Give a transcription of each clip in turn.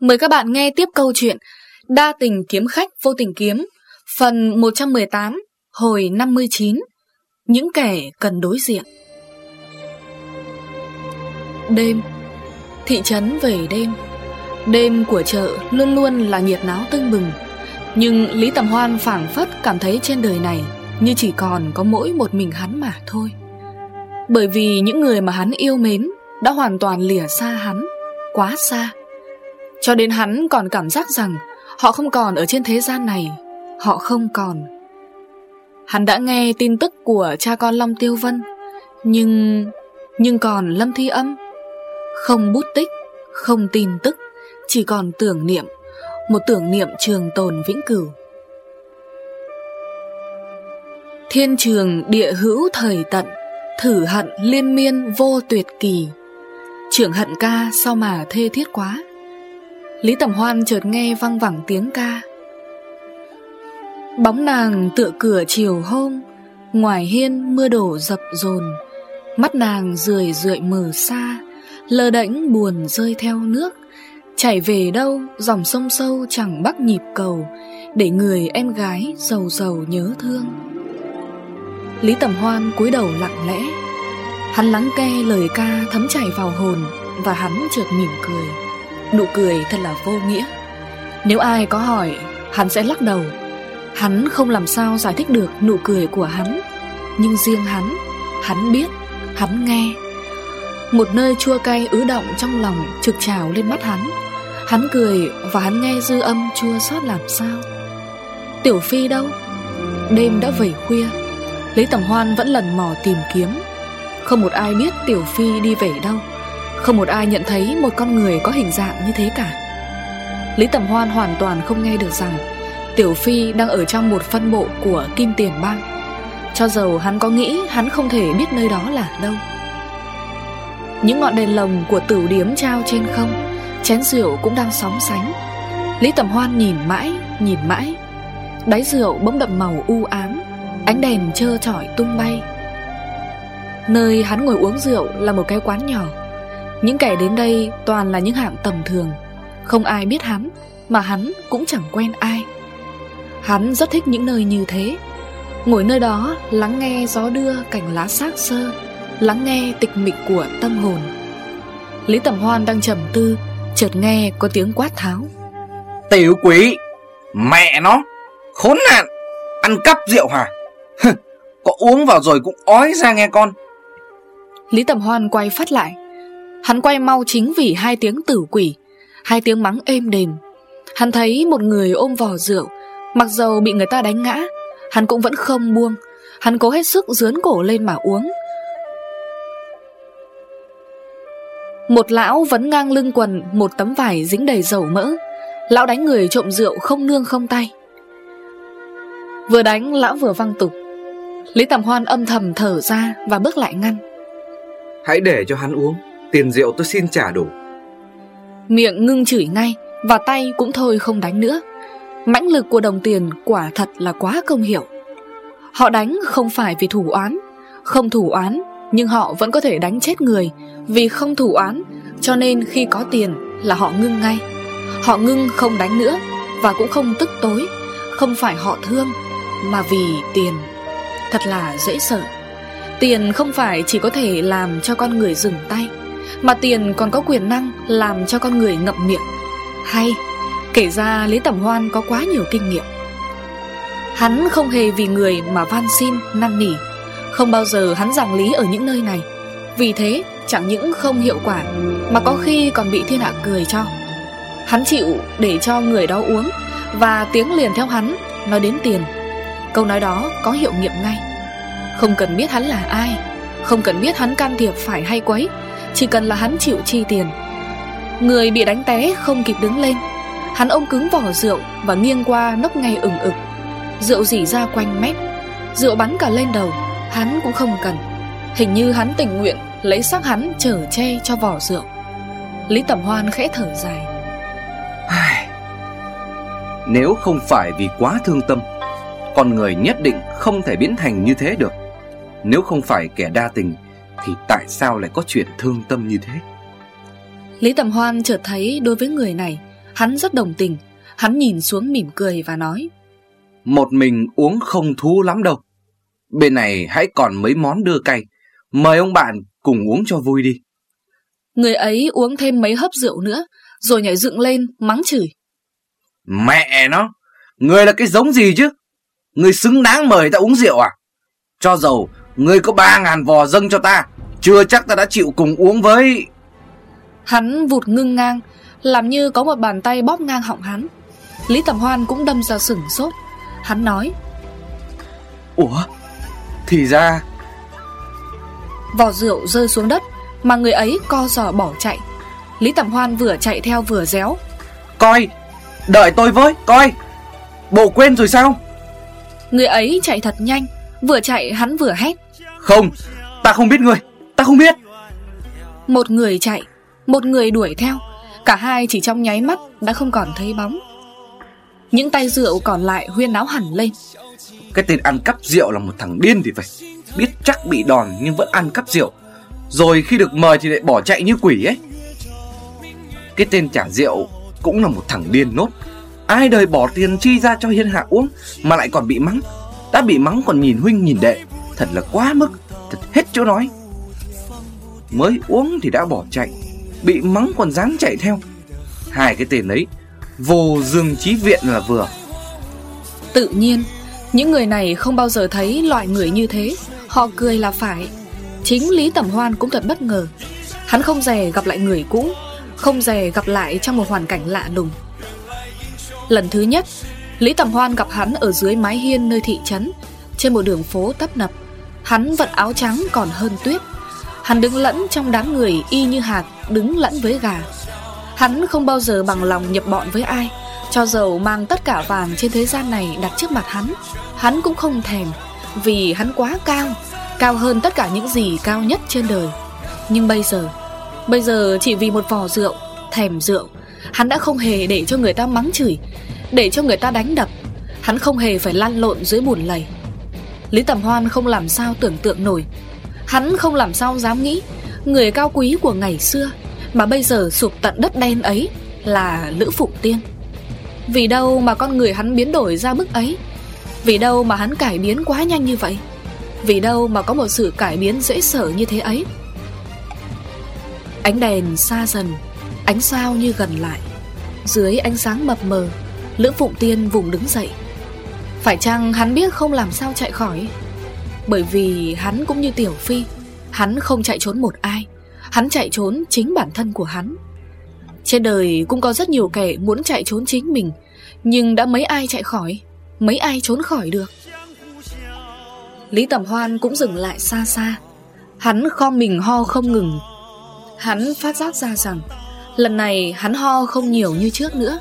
Mời các bạn nghe tiếp câu chuyện Đa tình kiếm khách vô tình kiếm, Phần 118 Hồi 59 Những kẻ cần đối diện. Đêm, Thị trấn về đêm Đêm của chợ luôn luôn là nhiệt náo tưng bừng, Nhưng Lý Tầm Hoan phảng phất cảm thấy trên đời này Như chỉ còn có mỗi một mình hắn mà thôi. Bởi vì những người mà hắn yêu mến Đã hoàn toàn lìa xa hắn, Quá xa cho đến hắn còn cảm giác rằng Họ không còn ở trên thế gian này, Họ không còn. Hắn đã nghe tin tức của cha con Long Tiêu Vân, Nhưng Nhưng còn Lâm Thi Âm. Không bút tích, Không tin tức, Chỉ còn tưởng niệm, Một tưởng niệm trường tồn vĩnh cửu. Thiên trường địa hữu thời tận, Thử hận liên miên vô tuyệt kỳ. Trưởng hận ca sao mà thê thiết quá? Lý Tầm Hoan chợt nghe văng vẳng tiếng ca. Bóng nàng tựa cửa chiều hôm, Ngoài hiên mưa đổ dập dồn. Mắt nàng rười rượi mờ xa Lơ đễnh buồn rơi theo nước. Chảy về đâu, dòng sông sâu chẳng bắt nhịp cầu, Để người em gái giàu giàu nhớ thương. Lý Tầm Hoan cúi đầu lặng lẽ. Hắn lắng nghe lời ca thấm chảy vào hồn Và hắn chợt mỉm cười. Nụ cười thật là vô nghĩa. Nếu ai có hỏi, Hắn sẽ lắc đầu. Hắn không làm sao giải thích được nụ cười của hắn. Nhưng riêng hắn Hắn biết, Hắn nghe. Một nơi chua cay ứ động trong lòng Trực trào lên mắt hắn. Hắn cười và hắn nghe dư âm chua xót làm sao? Tiểu Phi đâu? Đêm đã về khuya. Lý Tầm Hoan vẫn lần mò tìm kiếm. Không một ai biết Tiểu Phi đi về đâu không một ai nhận thấy một con người có hình dạng như thế cả. Lý Tầm Hoan hoàn toàn không nghe được rằng Tiểu Phi đang ở trong một phân bộ của Kim Tiền Bang. Cho dầu hắn có nghĩ hắn không thể biết nơi đó là đâu. Những ngọn đèn lồng của tử điếm trao trên không Chén rượu cũng đang sóng sánh. Lý Tầm Hoan nhìn mãi, nhìn mãi. Đáy rượu bỗng đậm màu u ám Ánh đèn trơ trọi tung bay. Nơi hắn ngồi uống rượu là một cái quán nhỏ những kẻ đến đây toàn là những hạng tầm thường. Không ai biết hắn Mà hắn cũng chẳng quen ai. Hắn rất thích những nơi như thế. Ngồi nơi đó lắng nghe gió đưa cành lá xác sơ Lắng nghe tịch mịch của tâm hồn. Lý Tầm Hoan đang trầm tư Chợt nghe có tiếng quát tháo. Tiểu quỷ Mẹ nó Khốn nạn Ăn cắp rượu hả? Có uống vào rồi cũng ói ra nghe con. Lý Tầm Hoan quay phát lại Hắn quay mau chính vì hai tiếng tử quỷ, Hai tiếng mắng êm đềm. Hắn thấy một người ôm vò rượu, Mặc dầu bị người ta đánh ngã, Hắn cũng vẫn không buông. Hắn cố hết sức dướn cổ lên mà uống. Một lão vẫn ngang lưng quần Một tấm vải dính đầy dầu mỡ. Lão đánh người trộm rượu không nương không tay. Vừa đánh, lão vừa văng tục. Lý Tầm Hoan âm thầm thở ra Và bước lại ngăn. Hãy để cho hắn uống. Tiền rượu tôi xin trả đủ. Miệng ngưng chửi ngay Và tay cũng thôi không đánh nữa. Mãnh lực của đồng tiền quả thật là quá công hiệu. Họ đánh không phải vì thủ oán. Không thủ oán, Nhưng họ vẫn có thể đánh chết người. Vì không thủ oán, Cho nên khi có tiền là họ ngưng ngay. Họ ngưng không đánh nữa Và cũng không tức tối. Không phải họ thương, Mà vì tiền. Thật là dễ sợ. Tiền không phải chỉ có thể làm cho con người dừng tay mà tiền còn có quyền năng làm cho con người ngậm miệng. Hay Kể ra Lý Tẩm Hoan có quá nhiều kinh nghiệm. Hắn không hề vì người mà van xin, năn nỉ. Không bao giờ hắn giảng lý ở những nơi này. Vì thế chẳng những không hiệu quả Mà có khi còn bị thiên hạ cười cho. Hắn chịu để cho người đó uống Và tiếng liền theo hắn Nói đến tiền. Câu nói đó có hiệu nghiệm ngay. Không cần biết hắn là ai Không cần biết hắn can thiệp phải hay quấy chỉ cần là hắn chịu chi tiền. Người bị đánh té không kịp đứng lên. Hắn ôm cứng vỏ rượu Và nghiêng qua nốc ngay ửng ực. Rượu dỉ ra quanh mép. Rượu bắn cả lên đầu. Hắn cũng không cần. Hình như hắn tình nguyện Lấy xác hắn chở che cho vỏ rượu. Lý Tẩm Hoan khẽ thở dài. Nếu không phải vì quá thương tâm, Con người nhất định không thể biến thành như thế được. Nếu không phải kẻ đa tình thì tại sao lại có chuyện thương tâm như thế? Lý Tầm Hoan chợt thấy đối với người này Hắn rất đồng tình. Hắn nhìn xuống mỉm cười và nói Một mình uống không thú lắm đâu. Bên này hãy còn mấy món đưa cay. Mời ông bạn cùng uống cho vui đi. Người ấy uống thêm mấy hớp rượu nữa Rồi nhảy dựng lên mắng chửi. Mẹ nó Người là cái giống gì chứ? Người xứng đáng mời ta uống rượu à? Cho dầu Người có ba ngàn vò dâng cho ta Chưa chắc ta đã chịu cùng uống với. Hắn vụt ngưng ngang Làm như có một bàn tay bóp ngang họng hắn. Lý Tầm Hoan cũng đâm ra sửng sốt. Hắn nói Ủa? Thì ra Vò rượu rơi xuống đất Mà người ấy co giò bỏ chạy. Lý Tầm Hoan vừa chạy theo vừa réo. Coi Đợi tôi với Coi. Bộ quên rồi sao? Người ấy chạy thật nhanh Vừa chạy hắn vừa hét. Không Ta không biết người Ta không biết. Một người chạy Một người đuổi theo. Cả hai chỉ trong nháy mắt đã không còn thấy bóng. Những tay rượu còn lại huyên náo hẳn lên. Cái tên ăn cắp rượu là một thằng điên thì phải Biết chắc bị đòn nhưng vẫn ăn cắp rượu. Rồi khi được mời thì lại bỏ chạy như quỷ ấy. Cái tên trả rượu cũng là một thằng điên nốt. Ai đời bỏ tiền chi ra cho hiên hạ uống Mà lại còn bị mắng. Đã bị mắng còn nhìn huynh nhìn đệ. Thật là quá mức Thật hết chỗ nói Mới uống thì đã bỏ chạy, Bị mắng còn dám chạy theo. Hai cái tên ấy, Vô dương trí viện là vừa. Tự nhiên, Những người này không bao giờ thấy loại người như thế. Họ cười là phải. Chính Lý Tẩm Hoan cũng thật bất ngờ. Hắn không dè gặp lại người cũ, Không dè gặp lại trong một hoàn cảnh lạ lùng. Lần thứ nhất, Lý Tầm Hoan gặp hắn ở dưới mái hiên nơi thị trấn, Trên một đường phố tấp nập. Hắn vận áo trắng còn hơn tuyết. Hắn đứng lẫn trong đám người y như hạt Đứng lẫn với gà. Hắn không bao giờ bằng lòng nhập bọn với ai, Cho dầu mang tất cả vàng trên thế gian này đặt trước mặt hắn. Hắn cũng không thèm, Vì hắn quá cao Cao hơn tất cả những gì cao nhất trên đời. Nhưng bây giờ Bây giờ chỉ vì một vò rượu, Thèm rượu, Hắn đã không hề để cho người ta mắng chửi, Để cho người ta đánh đập. Hắn không hề phải lăn lộn dưới bùn lầy. Lý Tầm Hoan không làm sao tưởng tượng nổi Hắn không làm sao dám nghĩ. Người cao quý của ngày xưa Mà bây giờ sụp tận đất đen ấy Là Lữ Phụng Tiên. Vì đâu mà con người hắn biến đổi ra mức ấy? Vì đâu mà hắn cải biến quá nhanh như vậy? Vì đâu mà có một sự cải biến dễ sở như thế ấy? Ánh đèn xa dần, Ánh sao như gần lại. Dưới ánh sáng mập mờ, Lữ Phụng Tiên vùng đứng dậy. Phải chăng hắn biết không làm sao chạy khỏi? Bởi vì hắn cũng như Tiểu Phi, Hắn không chạy trốn một ai. Hắn chạy trốn chính bản thân của hắn. Trên đời cũng có rất nhiều kẻ muốn chạy trốn chính mình, Nhưng đã mấy ai chạy khỏi, Mấy ai trốn khỏi được? Lý Tầm Hoan cũng dừng lại xa xa. Hắn kho mình ho không ngừng. Hắn phát giác ra rằng, Lần này hắn ho không nhiều như trước nữa.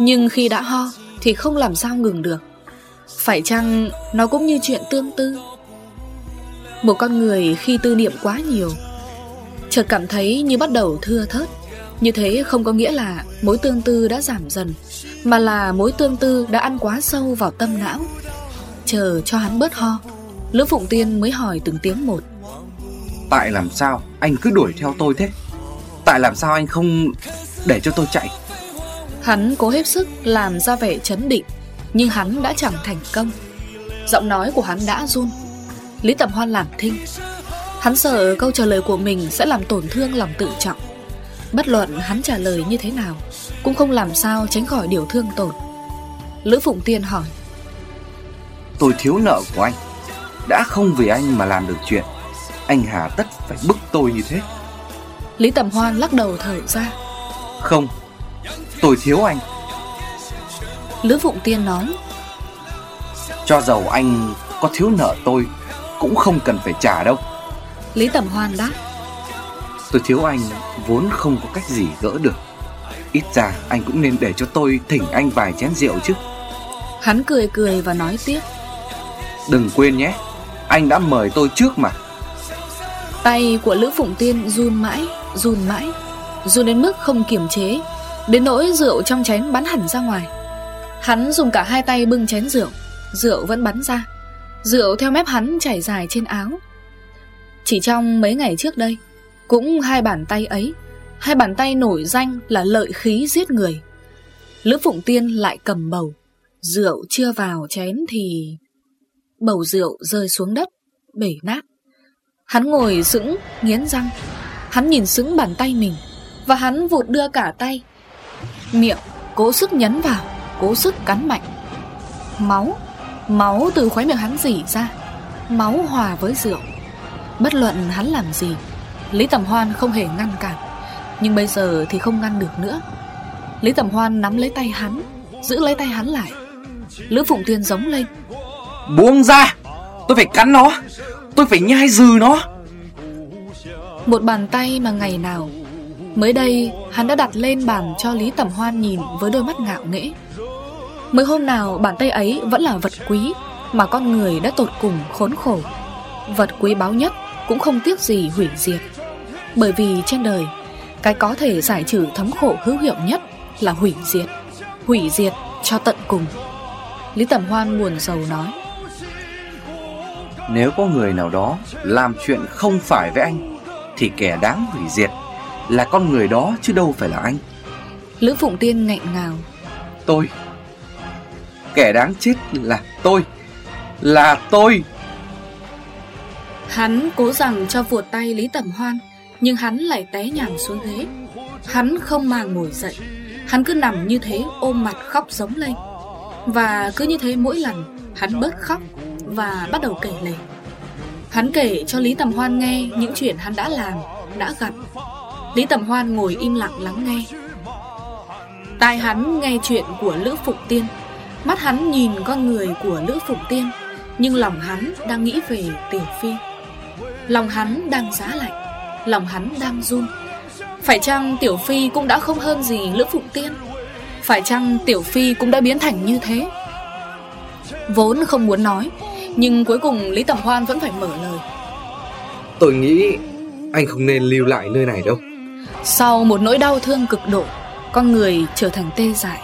Nhưng khi đã ho Thì không làm sao ngừng được. Phải chăng nó cũng như chuyện tương tư? Một con người khi tư niệm quá nhiều. Chợt cảm thấy như bắt đầu thưa thớt. Như thế không có nghĩa là mối tương tư đã giảm dần Mà là mối tương tư đã ăn quá sâu vào tâm não. Chờ cho hắn bớt ho Lữ Phụng Tiên mới hỏi từng tiếng một. Tại làm sao anh cứ đuổi theo tôi thế? Tại làm sao anh không để cho tôi chạy? Hắn cố hết sức làm ra vẻ chấn định Nhưng hắn đã chẳng thành công. Giọng nói của hắn đã run Lý Tầm Hoan làm thinh. Hắn sợ câu trả lời của mình sẽ làm tổn thương lòng tự trọng. Bất luận hắn trả lời như thế nào Cũng không làm sao tránh khỏi điều thương tổn. Lữ Phụng Tiên hỏi. Tôi thiếu nợ của anh. Đã không vì anh mà làm được chuyện. Anh hà tất phải bức tôi như thế. Lý Tầm Hoan lắc đầu thở ra. Không Tôi thiếu anh. Lữ Phụng Tiên nói. Cho dầu anh có thiếu nợ tôi Cũng không cần phải trả đâu. Lý Tầm Hoan đáp. Tôi thiếu anh vốn không có cách gì gỡ được. Ít ra anh cũng nên để cho tôi thỉnh anh vài chén rượu chứ. Hắn cười cười và nói tiếp. Đừng quên nhé Anh đã mời tôi trước mà. Tay của Lữ Phụng Tiên run mãi, run mãi Run đến mức không kiềm chế Đến nỗi rượu trong chén bắn hẳn ra ngoài. Hắn dùng cả hai tay bưng chén rượu Rượu vẫn bắn ra Rượu theo mép hắn chảy dài trên áo. Chỉ trong mấy ngày trước đây, Cũng hai bàn tay ấy, Hai bàn tay nổi danh là lợi khí giết người. Lữ Phụng Tiên lại cầm bầu, Rượu chưa vào chén thì Bầu rượu rơi xuống đất, Bể nát. Hắn ngồi sững, nghiến răng. Hắn nhìn sững bàn tay mình, Và hắn vụt đưa cả tay. Miệng cố sức nhấn vào, Cố sức cắn mạnh. Máu Máu từ khóe miệng hắn dỉ ra Máu hòa với rượu. Bất luận hắn làm gì Lý Tầm Hoan không hề ngăn cản. Nhưng bây giờ thì không ngăn được nữa. Lý Tầm Hoan nắm lấy tay hắn Giữ lấy tay hắn lại. Lữ Phụng Tiên giống lên. Buông ra Tôi phải cắn nó Tôi phải nhai dừ nó. Một bàn tay mà ngày nào. Mới đây hắn đã đặt lên bàn cho Lý Tầm Hoan nhìn với đôi mắt ngạo nghễ Mới hôm nào bàn tay ấy vẫn là vật quý Mà con người đã tột cùng khốn khổ. Vật quý báu nhất cũng không tiếc gì hủy diệt. Bởi vì trên đời Cái có thể giải trừ thống khổ hữu hiệu nhất là hủy diệt. Hủy diệt cho tận cùng. Lý Tầm Hoan buồn sầu nói. Nếu có người nào đó làm chuyện không phải với anh Thì kẻ đáng hủy diệt là con người đó chứ đâu phải là anh. Lữ Phụng Tiên ngạnh ngào. Tôi Kẻ đáng chết là tôi Là tôi. Hắn cố rằng cho vuột tay Lý Tầm Hoan Nhưng hắn lại té nhảm xuống ghế. Hắn không màng ngồi dậy Hắn cứ nằm như thế ôm mặt khóc giống lên. Và cứ như thế mỗi lần Hắn bớt khóc Và bắt đầu kể lể. Hắn kể cho Lý Tầm Hoan nghe Những chuyện hắn đã làm, đã gặp. Lý Tầm Hoan ngồi im lặng lắng nghe. Tai hắn nghe chuyện của Lữ Phụng Tiên. Mắt hắn nhìn con người của Lữ Phụng Tiên Nhưng lòng hắn đang nghĩ về Tiểu Phi. Lòng hắn đang giá lạnh Lòng hắn đang run. Phải chăng Tiểu Phi cũng đã không hơn gì Lữ Phụng Tiên? Phải chăng Tiểu Phi cũng đã biến thành như thế? Vốn không muốn nói Nhưng cuối cùng Lý Tầm Hoan vẫn phải mở lời. Tôi nghĩ anh không nên lưu lại nơi này đâu. Sau một nỗi đau thương cực độ Con người trở thành tê dại